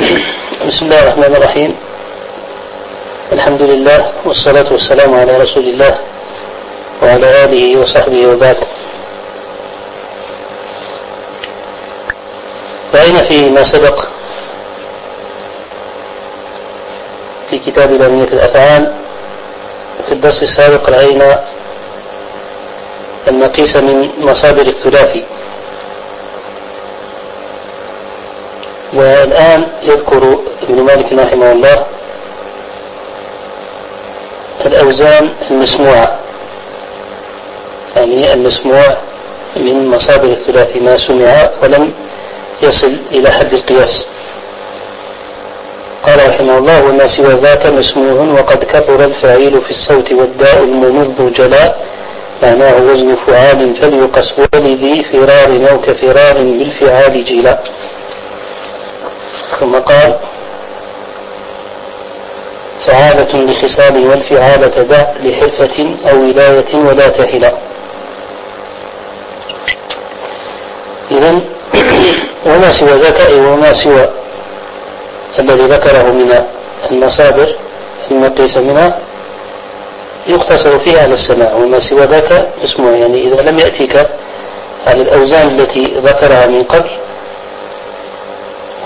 بسم الله الرحمن الرحيم. الحمد لله والصلاة والسلام على رسول الله وعلى آله وصحبه وبعد. رأينا فيما سبق في كتاب لامية الأفعال في الدرس السابق رأينا المقيس من مصادر الثلاثي. والآن يذكر ابن مالك رحمه الله الأوزان المسموعة يعني المسموع من مصادر الثلاثي ما سمع ولم يصل إلى حد القياس. قال رحمه الله وما سوى ذاك مسموع وقد كثر الفعيل في الصوت والداء الممض جلاء معناه وزن فعال فليقص ولذي فرار أو كفرار بالفعال جلاء. ثم قال فعالة لخصال والفعالة دع لحرفة أو ولاية ولا تهلا إذا وما سوى ذاك وما سوى الذي ذكره من المصادر المقيسة منها يقتصر فيه على السماع وما سوى ذاك اسمه يعني إذا لم يأتيك على الأوزان التي ذكرها من قبل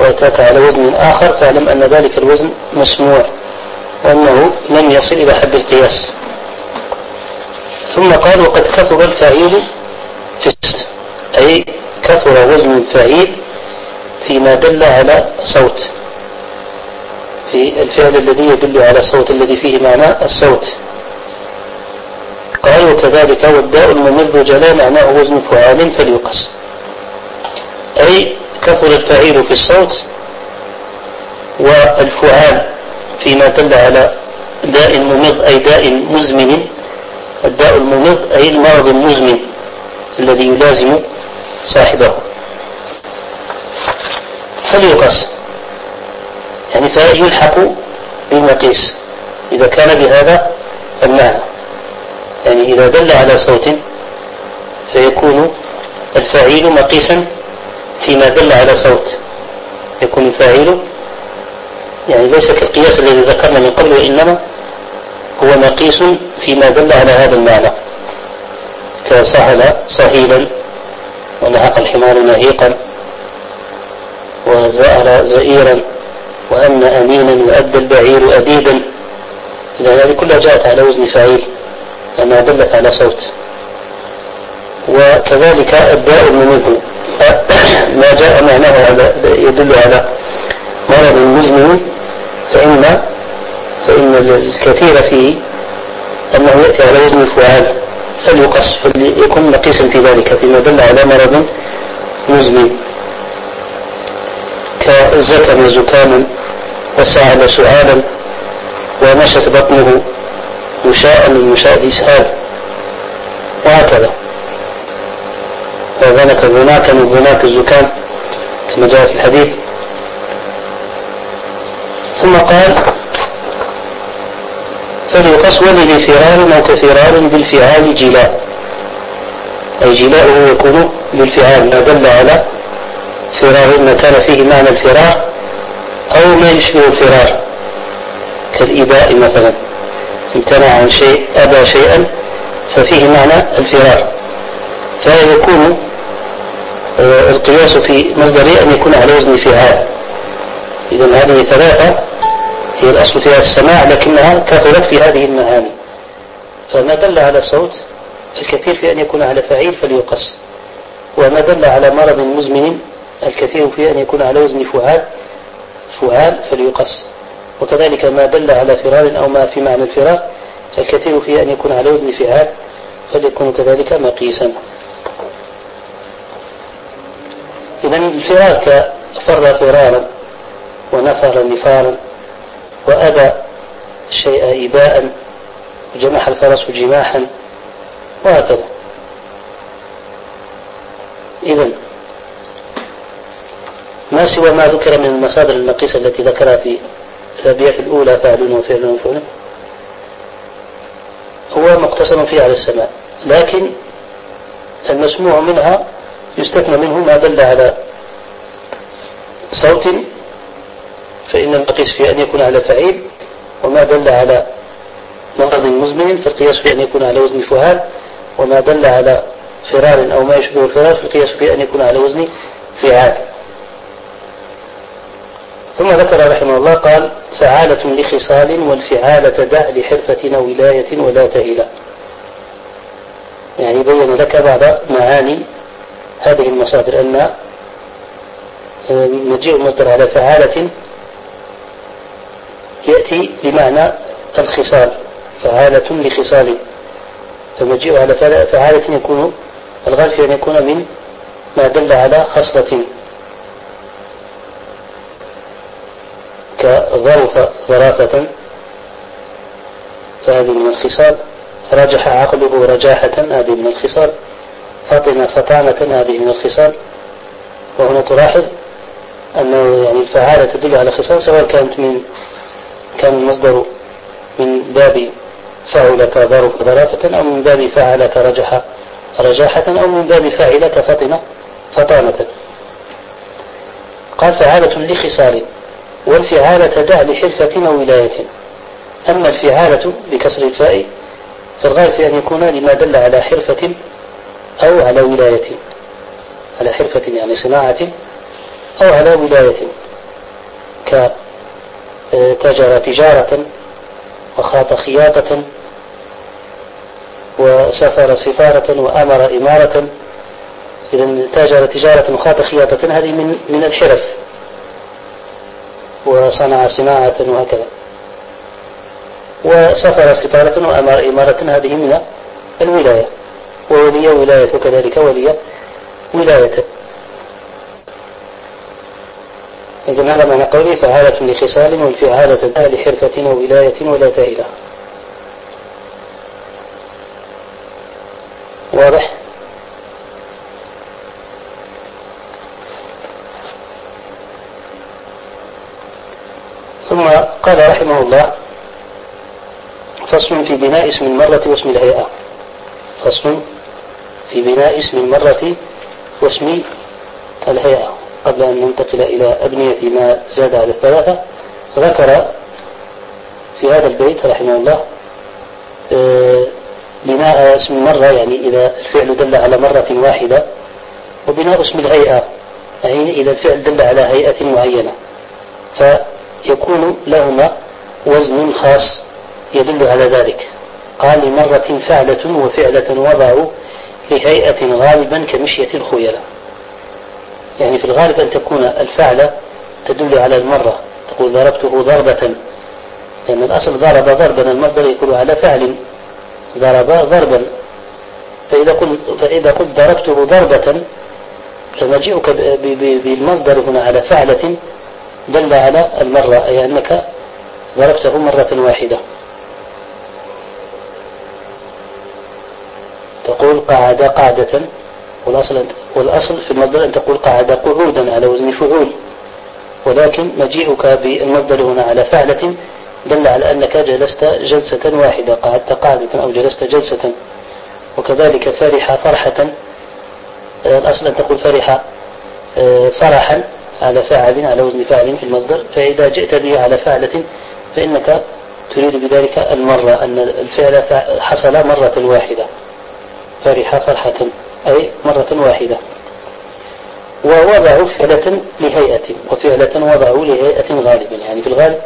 وأتاك على وزن آخر فاعلم أن ذلك الوزن مسموع وأنه لم يصل إلى حد القياس. ثم قال وقد كثر الفعيل فست أي كثر وزن الفعيل فيما دل على صوت. في الفعل الذي يدل على صوت الذي فيه معنى الصوت. قال وكذلك والداء الممذ جلا معناه وزن فعال فليقص. أي كثر الفعيل في الصوت والفعال فيما دل على داء ممض أي داء مزمن. الداء الممض أي المرض المزمن الذي يلازم صاحبه. فليقص. يعني فيلحق بالمقيس. إذا كان بهذا المعنى. يعني إذا دل على صوت فيكون الفاعل مقيسا فيما دل على صوت يكون الفاعل يعني ليس كالقياس الذي ذكرنا من قبل وإنما هو مقيس فيما دل على هذا المعنى. كسهل صهيلا ونهق الحمار نهيقا وزأر زئيرا وأن أمينا وأدى البعير أديدا. إذا هذه كلها جاءت على وزن فعيل لأنها دلت على صوت. وكذلك الداء المميت ما جاء معناه يدل على مرض مزمن فإن فإن الكثير فيه أنه يأتي على وزن الفعال فليقص فليكون مقيسا في ذلك فيما دل على مرض مزمن. كزكم زكاما وسعل سعالا ومشت بطنه مشاء من مشاء الإسهال وهكذا. وذنك ذناك من ذناك الزكام كما جاء في الحديث. ثم قال فليقص ولذي فرار أو كفرار بالفعال جلاء. أي جلاؤه يكون بالفعال ما دل على فرار ما كان فيه معنى الفرار أو ما يشبه الفرار. كالإباء مثلا امتنع عن شيء أبى شيئا ففيه معنى الفرار. فيكون القياس في مصدره أن يكون على وزن فعال إذا هذه ثلاثة هي الأصل فيها السماع لكنها كثرت في هذه المعاني. فما دل على صوت الكثير في أن يكون على فعيل فليقص. وما دل على مرض مزمن الكثير في أن يكون على وزن فعال فعال فليقص. وكذلك ما دل على فرار أو ما في معنى الفرار الكثير في أن يكون على وزن فعال فليكون كذلك مقيسا. إذا الفرار كفر فرارا ونفر نفارا وأبى الشيء إباء وجمح الفرس جماحا وهكذا. إذا ما سوى ما ذكر من المصادر المقيسة التي ذكرها في الأبيات الأولى فعل وفعل وفعل هو مقتصر فيه على السماء لكن المسموع منها يستثنى منه ما دل على صوت فإن المقيس في أن يكون على فعيل وما دل على مرض مزمن فالقياس في أن يكون على وزن فعال وما دل على فرار أو ما يشبه الفرار فالقياس في أن يكون على وزن فعال. ثم ذكر رحمه الله قال فعالة لخصال والفعالة دع لحرفة ولاية ولا تهلا يعني بين لك بعض معاني هذه المصادر أن مجيء المصدر على فعالة يأتي بمعنى الخصال فعالة لخصال. فمجيء على فعالة يكون الغالب في أن يكون من ما دل على خصلة. كظرف ظرافة فهذه من الخصال. رجح عقله رجاحة هذه من الخصال. فطن فطانة هذه من الخصال وهنا تلاحظ أنه يعني الفعالة تدل على خصال سواء كانت من كان المصدر من باب فعل كظرف ظرافة أو من باب فعل كرجح رجاحة أو من باب فاعل كفطن فطانة. قال فعالة لخصال والفعالة دع لحرفة أو ولاية. أما الفعالة بكسر الفاء فالغالب أن يكون لما دل على حرفة أو على ولاية على حرفة يعني صناعة أو على ولاية كتجر تجارة وخاط خياطة وسافر سفارة وأمر إمارة. إذا تاجر تجارة وخاط خياطة هذه من من الحرف. وصنع صناعة وهكذا. وسافر سفارة وأمر إمارة هذه من الولاية. وولي ولاية وكذلك ولي ولاية إذا هذا معنى قوله فعالة لخصال والفعالة لحرفة وولاية ولا تائلة واضح؟ ثم قال رحمه الله فصل في بناء اسم المرة واسم الهيئة. فصل في بناء اسم المرة واسم الهيئة. قبل أن ننتقل إلى أبنية ما زاد على الثلاثة ذكر في هذا البيت رحمه الله آه، بناء اسم المرة يعني إذا الفعل دل على مرة واحدة وبناء اسم الهيئة يعني إذا الفعل دل على هيئة معينة. فيكون لهما وزن خاص يدل على ذلك. قال لمرة فعلة وفعلة وضعوا لهيئة غالبا كمشية الخيلاء. يعني في الغالب أن تكون الفعلة تدل على المرة. تقول ضربته ضربة. لأن الأصل ضرب ضربا المصدر يكون على فعل ضرب ضربا. فإذا قلت, فإذا قلت ضربته ضربة فمجيئك بالمصدر هنا على فعلة دل على المرة أي أنك ضربته مرة واحدة. تقول قعد قعدة والأصل, والأصل في المصدر أن تقول قعد قعودا على وزن فعول. ولكن مجيئك بالمصدر هنا على فعلة دل على أنك جلست جلسة واحدة قعدت قاعدة أو جلست جلسة. وكذلك فرح فرحة. الأصل أن تقول فرح آه، فرحا على فاعل على وزن فاعل في المصدر. فإذا جئت به على فعلة فإنك تريد بذلك المرة أن الفعل حصل مرة واحدة. فرح فرحة أي مرة واحدة. ووضعوا فعلة لهيئة وفعلة وضعوا لهيئة غالبا يعني في الغالب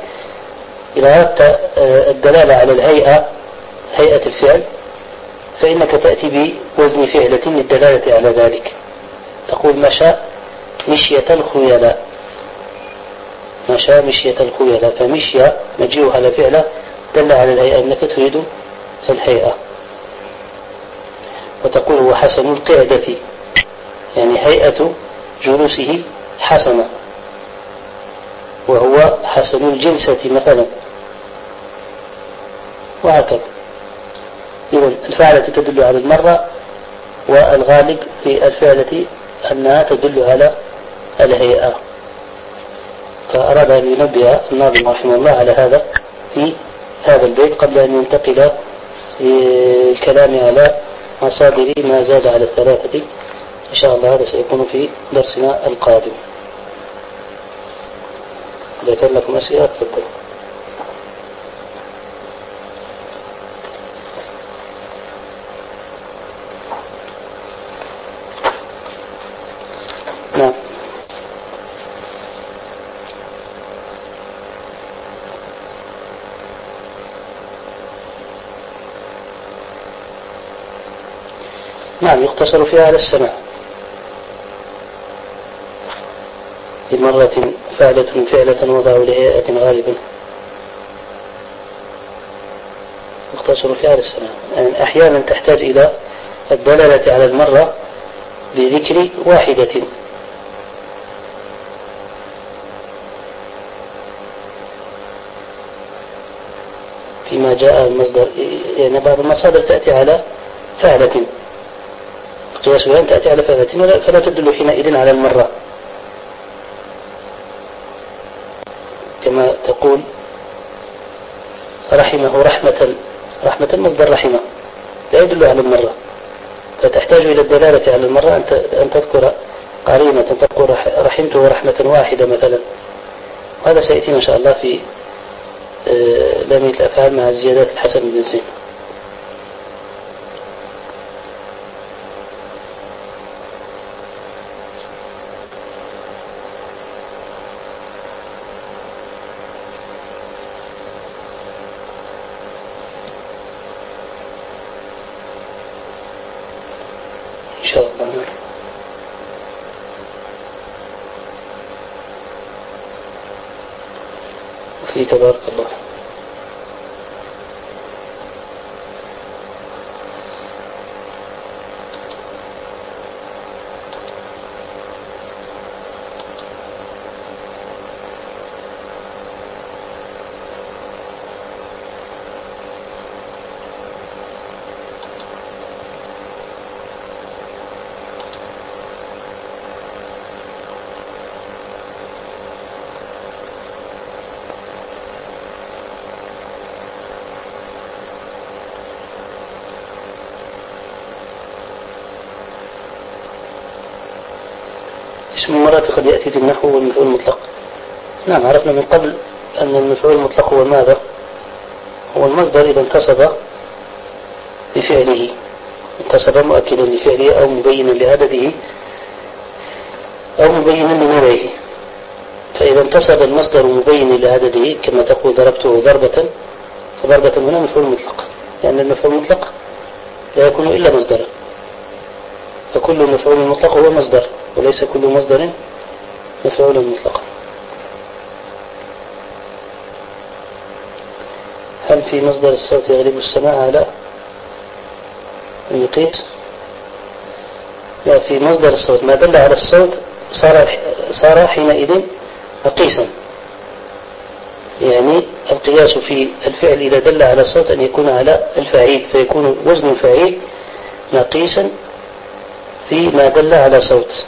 إذا أردت آه، الدلالة على الهيئة هيئة الفعل فإنك تأتي بوزن فعلة للدلالة على ذلك. تقول مشى مشية الخيلاء مشى مشية الخيلاء فمشي مجيء على فعلة دل على الهيئة أنك تريد الهيئة. وتقول هو حسن القعدة. يعني هيئة جلوسه حسنة. وهو حسن الجلسة مثلا. وهكذا. إذا الفعلة تدل على المرة والغالب في الفعلة أنها تدل على الهيئة. فأراد أن ينبه الناظم رحمه الله على هذا في هذا البيت قبل أن ينتقل للكلام على مصادر ما زاد على الثلاثة. إن شاء الله هذا سيكون في درسنا القادم. إذا كان لكم أسئلة تفضلوا نعم نعم يقتصر فيها على السماع. لمرة فعلة فعلة وضعوا لهيئة غالبا يقتصر فيها على السماع. يعني أحيانا تحتاج إلى الدلالة على المرة بذكر واحدة. فيما جاء المصدر يعني بعض المصادر تأتي على فعلة. قياس بيان تأتي على فعلة فلا تدل حينئذ على المرة. كما تقول رحمه رحمة رحمة مصدر رحمة. لا يدل على المرة. فتحتاج إلى الدلالة على المرة أن تذكر قرينة تقول رحمته رحمة واحدة مثلا. وهذا سيأتينا إن شاء الله في آه، لامية الأفعال مع الزيادات الحسن بن زين تبارك الله اسم مرات قد يأتي في النحو والمفعول المطلق. نعم عرفنا من قبل أن المفعول المطلق هو ماذا هو المصدر إذا انتصب بفعله. انتصب مؤكدا لفعله أو مبينا لعدده أو مبينا لنوعه فإذا انتصب المصدر مبين لعدده كما تقول ضربته ضربة فضربة هنا مفعول مطلق. لأن المفعول المطلق لا يكون إلا مصدرا. فكل مفعول مطلق هو مصدر. وليس كل مصدر مفعولا مطلقا. هل في مصدر الصوت يغلب السماع؟ على المقيس لا في مصدر الصوت. ما دل على الصوت صار صار حينئذ مقيسا. يعني القياس في الفعل إذا دل على الصوت أن يكون على الفعيل فيكون وزن الفعيل مقيسا فيما دل على صوت.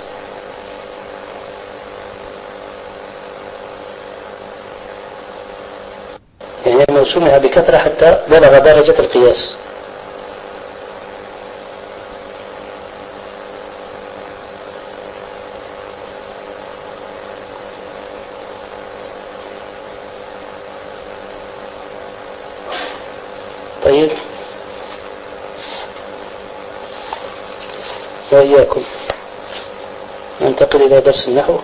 سمع بكثرة حتى بلغ درجة القياس. طيب. وإياكم. ننتقل إلى درس النحو.